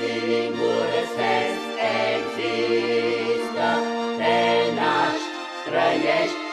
singur sens există, te naști, trăiești,